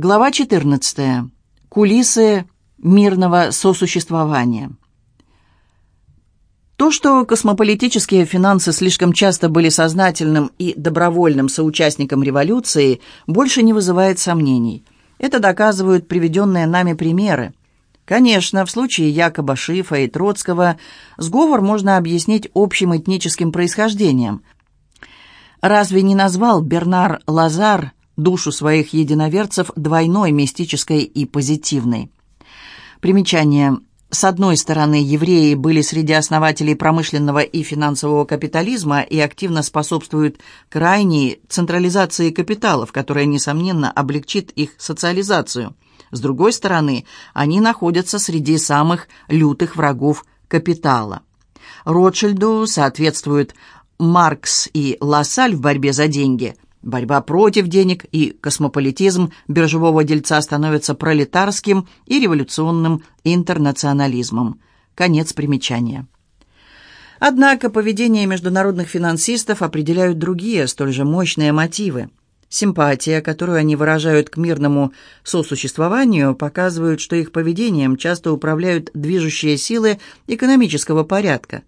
Глава 14. Кулисы мирного сосуществования. То, что космополитические финансы слишком часто были сознательным и добровольным соучастником революции, больше не вызывает сомнений. Это доказывают приведенные нами примеры. Конечно, в случае Якоба Шифа и Троцкого сговор можно объяснить общим этническим происхождением. Разве не назвал Бернар Лазар душу своих единоверцев двойной, мистической и позитивной? Примечание. С одной стороны, евреи были среди основателей промышленного и финансового капитализма и активно способствуют крайней централизации капиталов, которая, несомненно, облегчит их социализацию. С другой стороны, они находятся среди самых лютых врагов капитала. Ротшильду соответствуют Маркс и Лассаль в борьбе за деньги – Борьба против денег и космополитизм биржевого дельца становятся пролетарским и революционным интернационализмом. Конец примечания. Однако поведение международных финансистов определяют другие, столь же мощные мотивы. Симпатия, которую они выражают к мирному сосуществованию, показывает, что их поведением часто управляют движущие силы экономического порядка.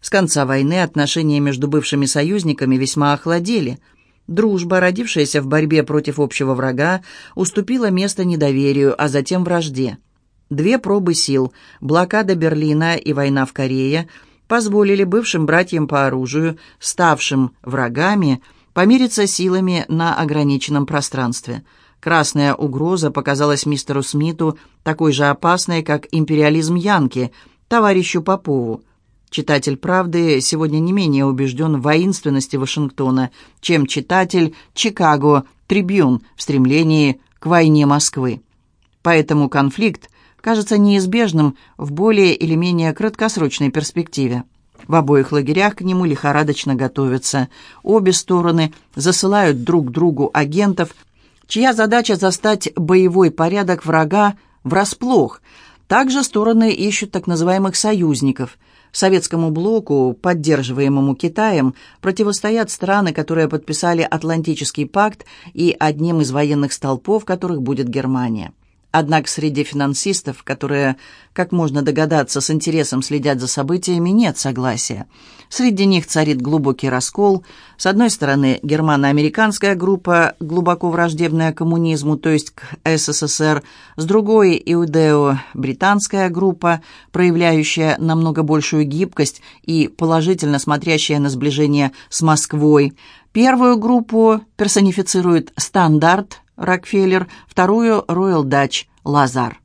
С конца войны отношения между бывшими союзниками весьма охладели – Дружба, родившаяся в борьбе против общего врага, уступила место недоверию, а затем вражде. Две пробы сил, блокада Берлина и война в Корее, позволили бывшим братьям по оружию, ставшим врагами, помириться силами на ограниченном пространстве. Красная угроза показалась мистеру Смиту такой же опасной, как империализм Янки, товарищу Попову. Читатель «Правды» сегодня не менее убежден в воинственности Вашингтона, чем читатель «Чикаго Трибюн» в стремлении к войне Москвы. Поэтому конфликт кажется неизбежным в более или менее краткосрочной перспективе. В обоих лагерях к нему лихорадочно готовятся. Обе стороны засылают друг другу агентов, чья задача застать боевой порядок врага врасплох. Также стороны ищут так называемых союзников – Советскому блоку, поддерживаемому Китаем, противостоят страны, которые подписали Атлантический пакт и одним из военных столпов которых будет Германия. Однако среди финансистов, которые, как можно догадаться, с интересом следят за событиями, нет согласия. Среди них царит глубокий раскол. С одной стороны, германо-американская группа, глубоко враждебная коммунизму, то есть к СССР, с другой – иудео-британская группа, проявляющая намного большую гибкость и положительно смотрящая на сближение с Москвой. Первую группу персонифицирует «Стандарт», Рокфеллер, вторую Роyal Dutch Лазар.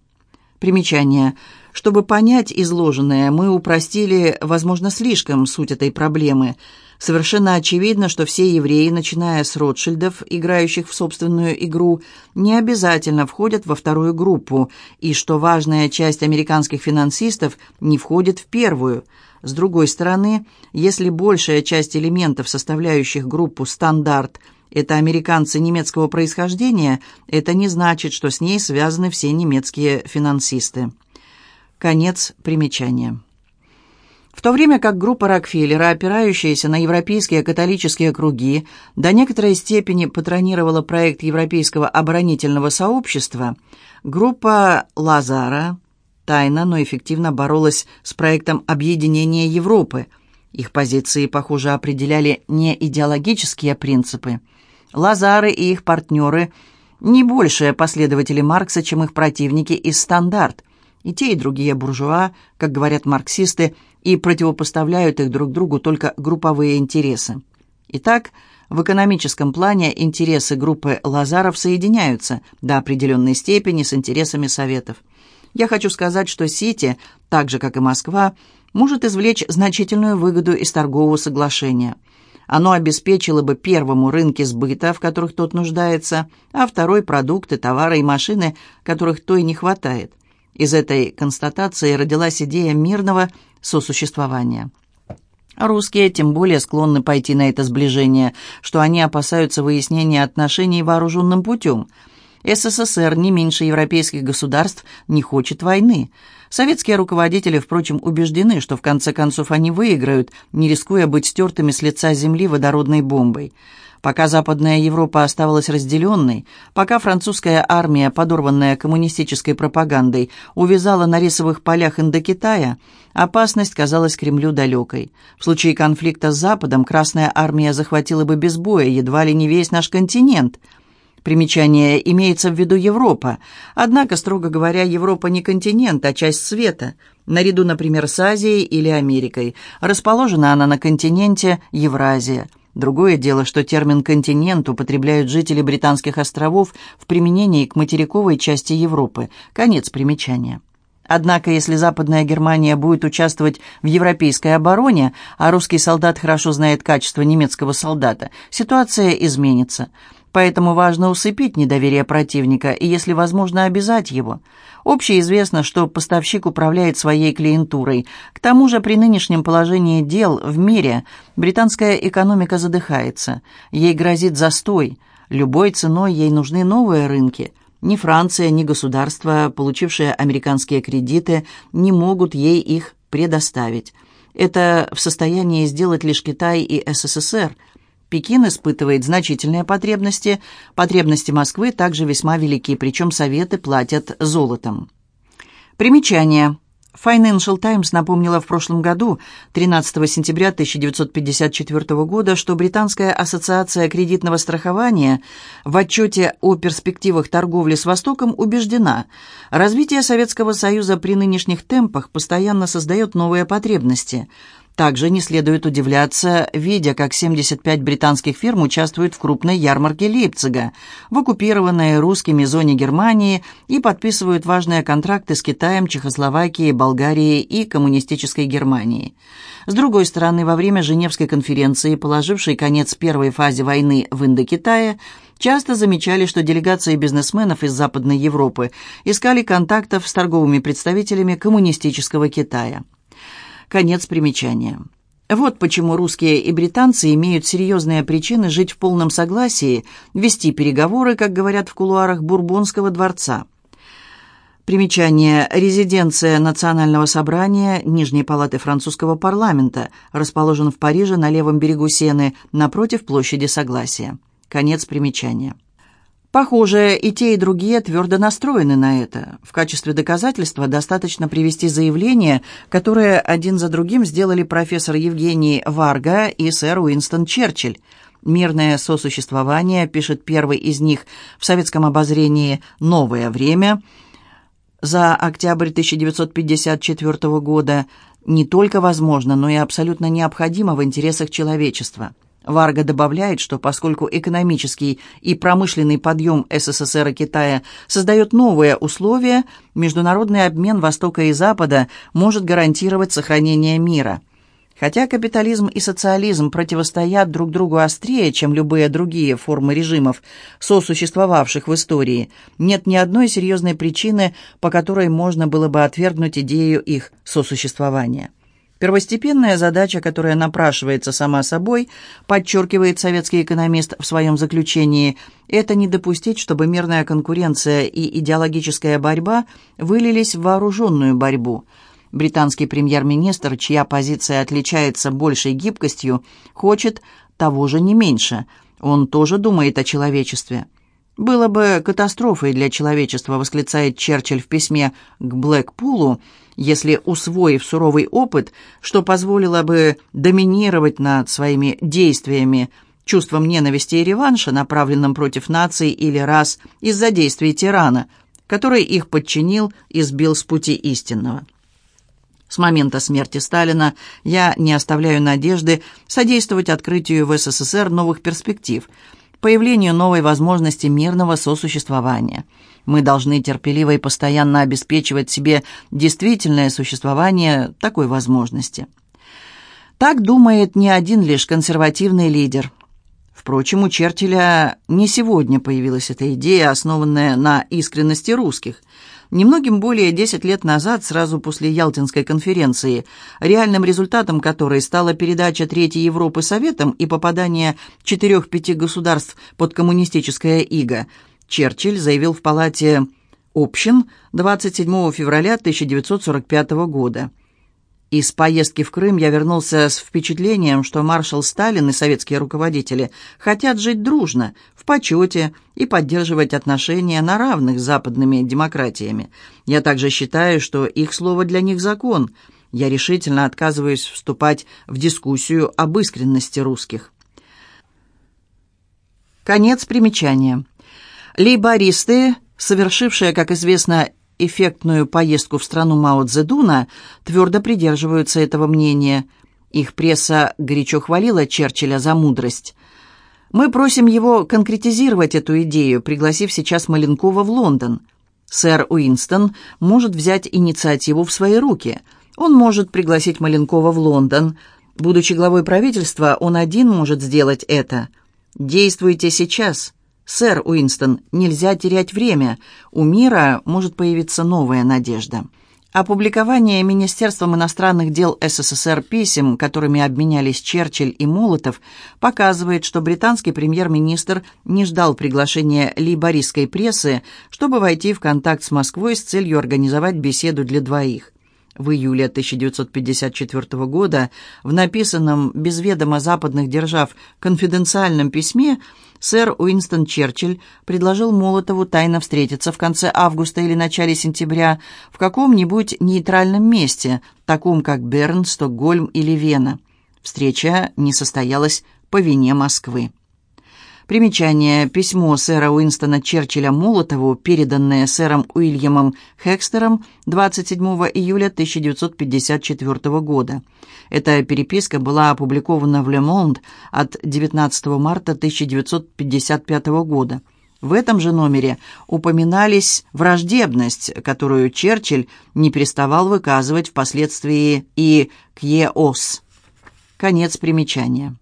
Примечание. Чтобы понять изложенное, мы упростили, возможно, слишком суть этой проблемы. Совершенно очевидно, что все евреи, начиная с Ротшильдов, играющих в собственную игру, не обязательно входят во вторую группу, и что важная часть американских финансистов не входит в первую. С другой стороны, если большая часть элементов, составляющих группу «стандарт», это американцы немецкого происхождения, это не значит, что с ней связаны все немецкие финансисты. Конец примечания. В то время как группа Рокфеллера, опирающаяся на европейские католические круги, до некоторой степени патронировала проект Европейского оборонительного сообщества, группа Лазара тайно, но эффективно боролась с проектом объединения Европы. Их позиции, похоже, определяли не идеологические принципы – Лазары и их партнеры не большие последователи Маркса, чем их противники из «Стандарт». И те, и другие буржуа, как говорят марксисты, и противопоставляют их друг другу только групповые интересы. Итак, в экономическом плане интересы группы Лазаров соединяются до определенной степени с интересами Советов. Я хочу сказать, что Сити, так же как и Москва, может извлечь значительную выгоду из торгового соглашения – оно обеспечило бы первому рынки сбыта, в которых тот нуждается, а второй – продукты, товары и машины, которых то и не хватает. Из этой констатации родилась идея мирного сосуществования. Русские тем более склонны пойти на это сближение, что они опасаются выяснения отношений вооруженным путем. СССР не меньше европейских государств не хочет войны – Советские руководители, впрочем, убеждены, что в конце концов они выиграют, не рискуя быть стертыми с лица земли водородной бомбой. Пока Западная Европа оставалась разделенной, пока французская армия, подорванная коммунистической пропагандой, увязала на рисовых полях Индокитая, опасность казалась Кремлю далекой. В случае конфликта с Западом Красная армия захватила бы без боя едва ли не весь наш континент – Примечание имеется в виду Европа. Однако, строго говоря, Европа не континент, а часть света. Наряду, например, с Азией или Америкой. Расположена она на континенте Евразия. Другое дело, что термин «континент» употребляют жители Британских островов в применении к материковой части Европы. Конец примечания. Однако, если Западная Германия будет участвовать в европейской обороне, а русский солдат хорошо знает качество немецкого солдата, ситуация изменится – Поэтому важно усыпить недоверие противника и, если возможно, обязать его. Общеизвестно, что поставщик управляет своей клиентурой. К тому же при нынешнем положении дел в мире британская экономика задыхается. Ей грозит застой. Любой ценой ей нужны новые рынки. Ни Франция, ни государство, получившие американские кредиты, не могут ей их предоставить. Это в состоянии сделать лишь Китай и СССР – Пекин испытывает значительные потребности. Потребности Москвы также весьма велики, причем Советы платят золотом. Примечание. Financial Times напомнила в прошлом году, 13 сентября 1954 года, что Британская ассоциация кредитного страхования в отчете о перспективах торговли с Востоком убеждена, развитие Советского Союза при нынешних темпах постоянно создает новые потребности – также не следует удивляться, видя, как 75 британских фирм участвуют в крупной ярмарке Лейпцига, в оккупированной русскими зоне Германии и подписывают важные контракты с Китаем, Чехословакией, Болгарией и коммунистической Германией. С другой стороны, во время Женевской конференции, положившей конец первой фазе войны в Индокитае, часто замечали, что делегации бизнесменов из Западной Европы искали контактов с торговыми представителями коммунистического Китая. Конец примечания. Вот почему русские и британцы имеют серьезные причины жить в полном согласии, вести переговоры, как говорят в кулуарах Бурбонского дворца. Примечание. Резиденция Национального собрания Нижней палаты французского парламента расположен в Париже на левом берегу Сены, напротив площади Согласия. Конец примечания. Похоже, и те, и другие твердо настроены на это. В качестве доказательства достаточно привести заявления, которые один за другим сделали профессор Евгений Варга и сэр Уинстон Черчилль. «Мирное сосуществование», пишет первый из них в советском обозрении «Новое время» за октябрь 1954 года, не только возможно, но и абсолютно необходимо в интересах человечества – Варга добавляет, что поскольку экономический и промышленный подъем СССР и Китая создает новые условия, международный обмен Востока и Запада может гарантировать сохранение мира. Хотя капитализм и социализм противостоят друг другу острее, чем любые другие формы режимов, сосуществовавших в истории, нет ни одной серьезной причины, по которой можно было бы отвергнуть идею их сосуществования. Первостепенная задача, которая напрашивается сама собой, подчеркивает советский экономист в своем заключении, это не допустить, чтобы мирная конкуренция и идеологическая борьба вылились в вооруженную борьбу. Британский премьер-министр, чья позиция отличается большей гибкостью, хочет того же не меньше. Он тоже думает о человечестве. «Было бы катастрофой для человечества», — восклицает Черчилль в письме к Блэкпулу, если, усвоив суровый опыт, что позволило бы доминировать над своими действиями, чувством ненависти и реванша, направленным против наций или рас из-за действий тирана, который их подчинил и сбил с пути истинного. С момента смерти Сталина я не оставляю надежды содействовать открытию в СССР новых перспектив – появлению новой возможности мирного сосуществования. Мы должны терпеливо и постоянно обеспечивать себе действительное существование такой возможности. Так думает не один лишь консервативный лидер. Впрочем, у Черчилля не сегодня появилась эта идея, основанная на искренности русских – Немногим более 10 лет назад, сразу после Ялтинской конференции, реальным результатом которой стала передача Третьей Европы Советам и попадание четырех-пяти государств под коммунистическое иго, Черчилль заявил в Палате общин 27 февраля 1945 года. Из поездки в Крым я вернулся с впечатлением, что маршал Сталин и советские руководители хотят жить дружно, в почете и поддерживать отношения на равных с западными демократиями. Я также считаю, что их слово для них закон. Я решительно отказываюсь вступать в дискуссию об искренности русских. Конец примечания. Лейбористы, совершившие, как известно, эффектную поездку в страну Мао Цзэдуна, твердо придерживаются этого мнения. Их пресса горячо хвалила Черчилля за мудрость. Мы просим его конкретизировать эту идею, пригласив сейчас Маленкова в Лондон. Сэр Уинстон может взять инициативу в свои руки. Он может пригласить Маленкова в Лондон. Будучи главой правительства, он один может сделать это. Действуйте сейчас. «Сэр Уинстон, нельзя терять время. У мира может появиться новая надежда». Опубликование Министерством иностранных дел СССР писем, которыми обменялись Черчилль и Молотов, показывает, что британский премьер-министр не ждал приглашения лейбористской прессы, чтобы войти в контакт с Москвой с целью организовать беседу для двоих. В июле 1954 года в написанном без ведома западных держав конфиденциальном письме сэр Уинстон Черчилль предложил Молотову тайно встретиться в конце августа или начале сентября в каком-нибудь нейтральном месте, таком как Берн, Стокгольм или Вена. Встреча не состоялась по вине Москвы. Примечание. Письмо сэра Уинстона Черчилля Молотову, переданное сэром Уильямом Хекстером 27 июля 1954 года. Эта переписка была опубликована в «Ле Монд» от 19 марта 1955 года. В этом же номере упоминались враждебность, которую Черчилль не переставал выказывать впоследствии и КЕОС. Конец примечания.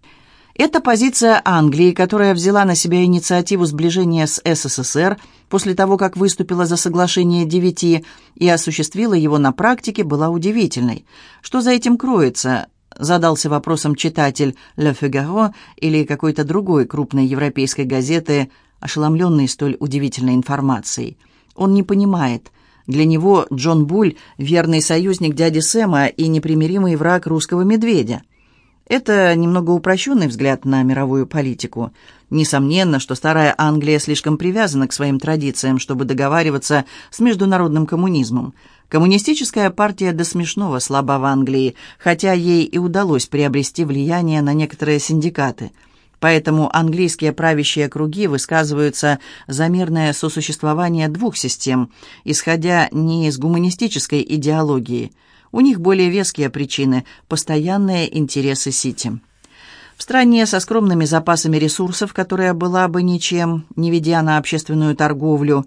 Это позиция Англии, которая взяла на себя инициативу сближения с СССР после того, как выступила за соглашение девяти и осуществила его на практике, была удивительной. Что за этим кроется? Задался вопросом читатель «Le Figaro» или какой-то другой крупной европейской газеты, ошеломленный столь удивительной информацией. Он не понимает. Для него Джон Буль – верный союзник дяди Сэма и непримиримый враг русского медведя. Это немного упрощенный взгляд на мировую политику. Несомненно, что старая Англия слишком привязана к своим традициям, чтобы договариваться с международным коммунизмом. Коммунистическая партия до смешного слаба в Англии, хотя ей и удалось приобрести влияние на некоторые синдикаты. Поэтому английские правящие круги высказываются за мирное сосуществование двух систем, исходя не из гуманистической идеологии – у них более веские причины – постоянные интересы Сити. В стране со скромными запасами ресурсов, которая была бы ничем, не ведя на общественную торговлю,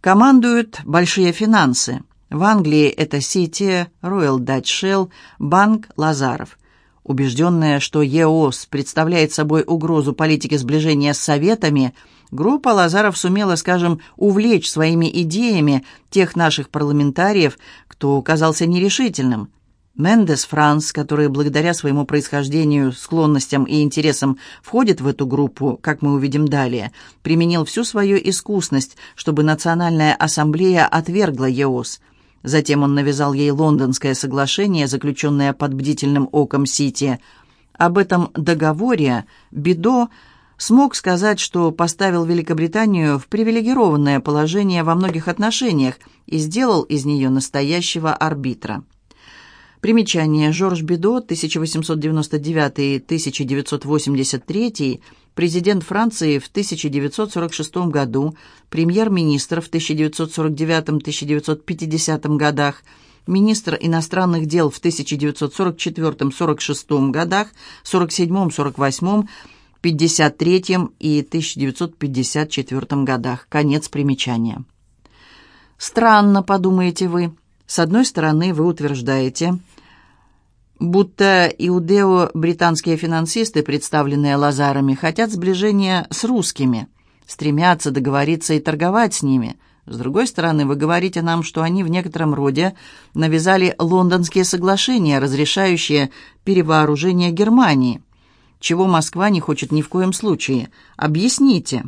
командуют большие финансы. В Англии это Сити, Royal Dutch Shell, Банк Лазаров. Убежденная, что ЕОС представляет собой угрозу политике сближения с Советами – Группа Лазаров сумела, скажем, увлечь своими идеями тех наших парламентариев, кто казался нерешительным. Мендес Франс, который благодаря своему происхождению, склонностям и интересам входит в эту группу, как мы увидим далее, применил всю свою искусность, чтобы Национальная ассамблея отвергла ЕОС. Затем он навязал ей лондонское соглашение, заключенное под бдительным оком Сити. Об этом договоре Бидо смог сказать, что поставил Великобританию в привилегированное положение во многих отношениях и сделал из нее настоящего арбитра. Примечание. Жорж Бидо, 1899-1983, президент Франции в 1946 году, премьер-министр в 1949-1950 годах, министр иностранных дел в 1944-46 годах, 47-48 1953 и 1954 годах. Конец примечания. Странно, подумаете вы. С одной стороны, вы утверждаете, будто иудео-британские финансисты, представленные Лазарами, хотят сближения с русскими, стремятся договориться и торговать с ними. С другой стороны, вы говорите нам, что они в некотором роде навязали лондонские соглашения, разрешающие перевооружение Германии – чего Москва не хочет ни в коем случае? Объясните».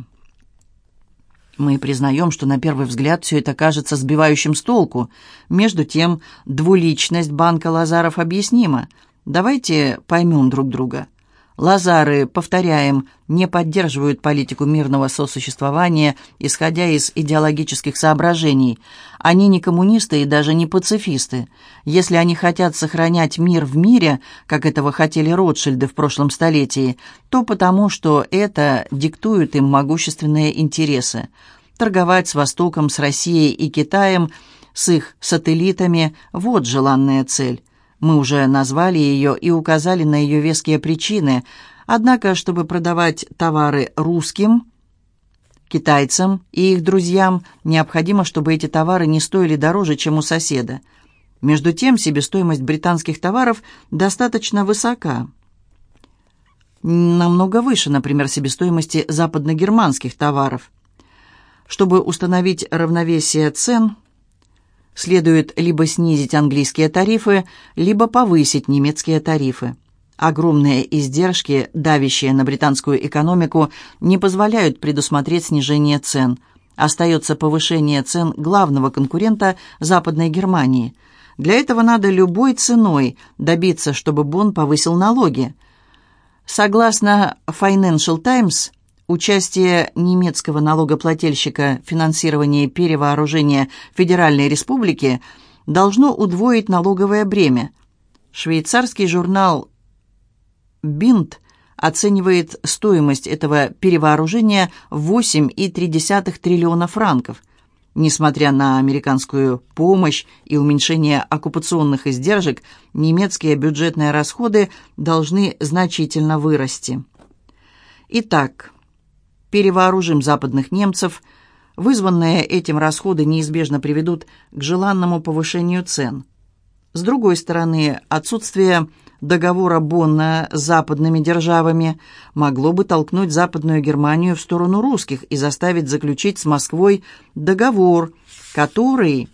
Мы признаем, что на первый взгляд все это кажется сбивающим с толку. Между тем, двуличность банка Лазаров объяснима. Давайте поймем друг друга. Лазары, повторяем, не поддерживают политику мирного сосуществования, исходя из идеологических соображений. Они не коммунисты и даже не пацифисты. Если они хотят сохранять мир в мире, как этого хотели Ротшильды в прошлом столетии, то потому, что это диктует им могущественные интересы. Торговать с Востоком, с Россией и Китаем, с их сателлитами – вот желанная цель. Мы уже назвали ее и указали на ее веские причины. Однако, чтобы продавать товары русским, китайцам и их друзьям, необходимо, чтобы эти товары не стоили дороже, чем у соседа. Между тем, себестоимость британских товаров достаточно высока. Намного выше, например, себестоимости западногерманских товаров. Чтобы установить равновесие цен – следует либо снизить английские тарифы, либо повысить немецкие тарифы. Огромные издержки, давящие на британскую экономику, не позволяют предусмотреть снижение цен. Остается повышение цен главного конкурента Западной Германии. Для этого надо любой ценой добиться, чтобы Бонн повысил налоги. Согласно Financial Times, Участие немецкого налогоплательщика в финансировании перевооружения Федеральной Республики должно удвоить налоговое бремя. Швейцарский журнал «Бинт» оценивает стоимость этого перевооружения в 8,3 триллиона франков. Несмотря на американскую помощь и уменьшение оккупационных издержек, немецкие бюджетные расходы должны значительно вырасти. Итак, перевооружим западных немцев, вызванные этим расходы неизбежно приведут к желанному повышению цен. С другой стороны, отсутствие договора Бонна с западными державами могло бы толкнуть Западную Германию в сторону русских и заставить заключить с Москвой договор, который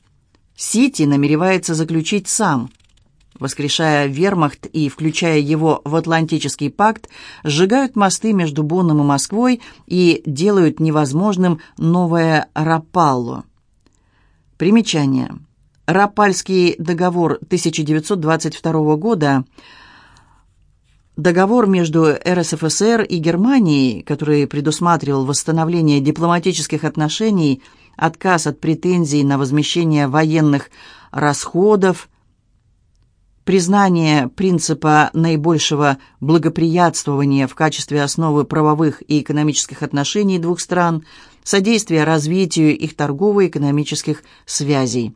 Сити намеревается заключить сам воскрешая вермахт и включая его в Атлантический пакт, сжигают мосты между Бонном и Москвой и делают невозможным новое Рапалло. Примечание. Рапальский договор 1922 года Договор между РСФСР и Германией, который предусматривал восстановление дипломатических отношений, отказ от претензий на возмещение военных расходов, признание принципа наибольшего благоприятствования в качестве основы правовых и экономических отношений двух стран, содействие развитию их торгово-экономических связей.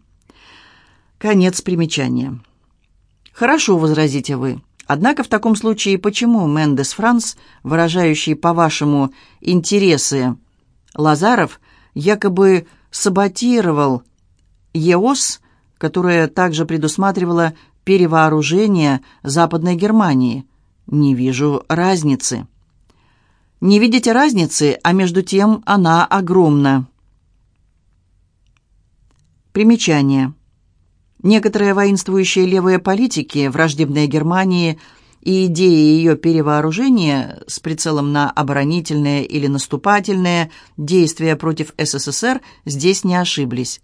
Конец примечания. Хорошо, возразите вы. Однако в таком случае почему Мендес Франс, выражающий, по-вашему, интересы Лазаров, якобы саботировал ЕОС, которая также предусматривала перевооружения Западной Германии. Не вижу разницы. Не видите разницы, а между тем она огромна. Примечание. Некоторые воинствующие левые политики, враждебные Германии и идеи ее перевооружения с прицелом на оборонительные или наступательные действия против СССР здесь не ошиблись.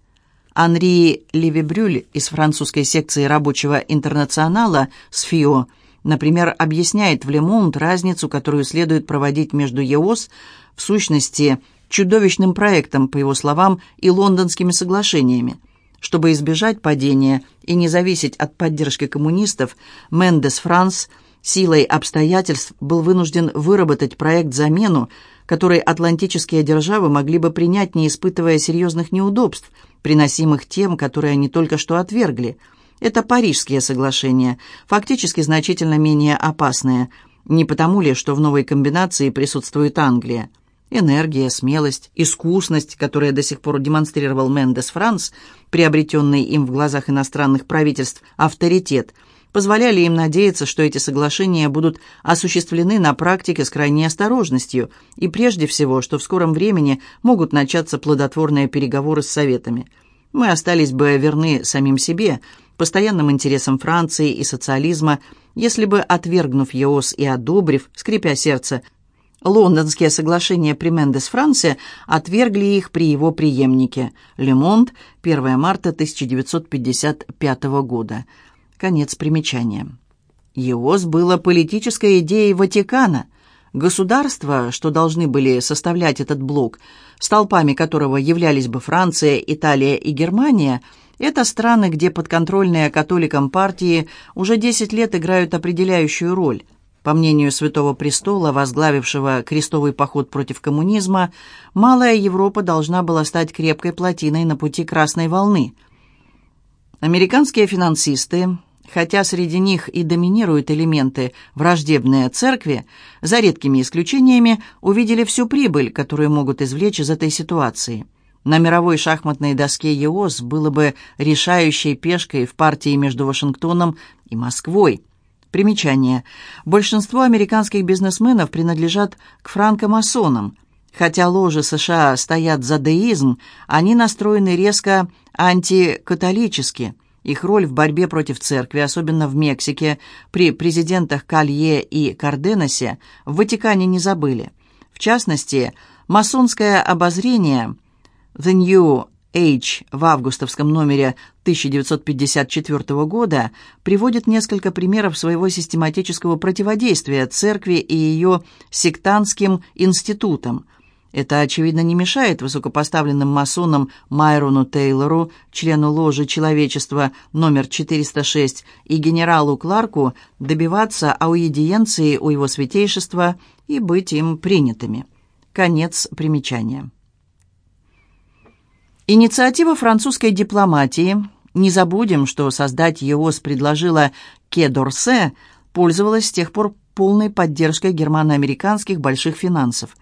Анри Левибрюль из французской секции рабочего интернационала СФИО, например, объясняет в Лемонт разницу, которую следует проводить между ЕОС, в сущности, чудовищным проектом, по его словам, и лондонскими соглашениями. Чтобы избежать падения и не зависеть от поддержки коммунистов, Мендес Франс силой обстоятельств был вынужден выработать проект замену, который атлантические державы могли бы принять, не испытывая серьезных неудобств – приносимых тем, которые они только что отвергли. Это Парижские соглашения, фактически значительно менее опасные. Не потому ли, что в новой комбинации присутствует Англия? Энергия, смелость, искусность, которые до сих пор демонстрировал Мендес Франс, приобретенный им в глазах иностранных правительств авторитет – позволяли им надеяться, что эти соглашения будут осуществлены на практике с крайней осторожностью и прежде всего, что в скором времени могут начаться плодотворные переговоры с Советами. Мы остались бы верны самим себе, постоянным интересам Франции и социализма, если бы, отвергнув ЕОС и одобрив, скрипя сердце, Лондонские соглашения при Мендес-Франце отвергли их при его преемнике. Лемонт, 1 марта 1955 года. Конец примечания. ЕОС было политической идеей Ватикана. Государства, что должны были составлять этот блок, столпами которого являлись бы Франция, Италия и Германия, это страны, где подконтрольные католикам партии уже 10 лет играют определяющую роль – по мнению Святого Престола, возглавившего крестовый поход против коммунизма, Малая Европа должна была стать крепкой плотиной на пути Красной волны. Американские финансисты, хотя среди них и доминируют элементы враждебные церкви, за редкими исключениями увидели всю прибыль, которую могут извлечь из этой ситуации. На мировой шахматной доске ЕОС было бы решающей пешкой в партии между Вашингтоном и Москвой – Примечание. Большинство американских бизнесменов принадлежат к франкомасонам. Хотя ложи США стоят за деизм, они настроены резко антикатолически. Их роль в борьбе против церкви, особенно в Мексике, при президентах Калье и Карденасе, в Ватикане не забыли. В частности, масонское обозрение «The New H в августовском номере 1954 года приводит несколько примеров своего систематического противодействия церкви и ее сектантским институтам. Это, очевидно, не мешает высокопоставленным масонам Майрону Тейлору, члену ложи человечества номер 406, и генералу Кларку добиваться аудиенции у его святейшества и быть им принятыми. Конец примечания. Инициатива французской дипломатии, не забудем, что создать ЕОС предложила Ке Дорсе, пользовалась с тех пор полной поддержкой германо-американских больших финансов.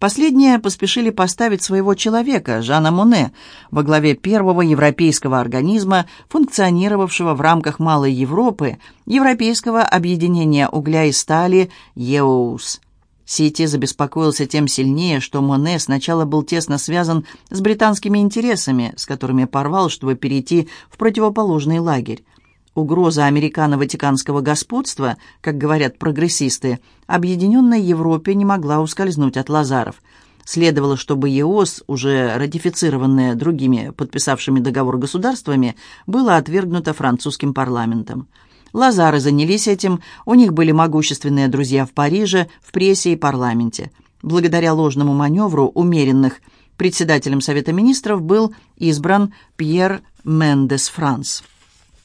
Последние поспешили поставить своего человека, Жана Моне, во главе первого европейского организма, функционировавшего в рамках Малой Европы, Европейского объединения угля и стали ЕОУС. Сити забеспокоился тем сильнее, что Моне сначала был тесно связан с британскими интересами, с которыми порвал, чтобы перейти в противоположный лагерь. Угроза американо-ватиканского господства, как говорят прогрессисты, объединенной Европе не могла ускользнуть от Лазаров. Следовало, чтобы ЕОС, уже ратифицированное другими подписавшими договор государствами, было отвергнуто французским парламентом. Лазары занялись этим, у них были могущественные друзья в Париже, в прессе и парламенте. Благодаря ложному маневру умеренных председателем Совета министров был избран Пьер Мендес Франс.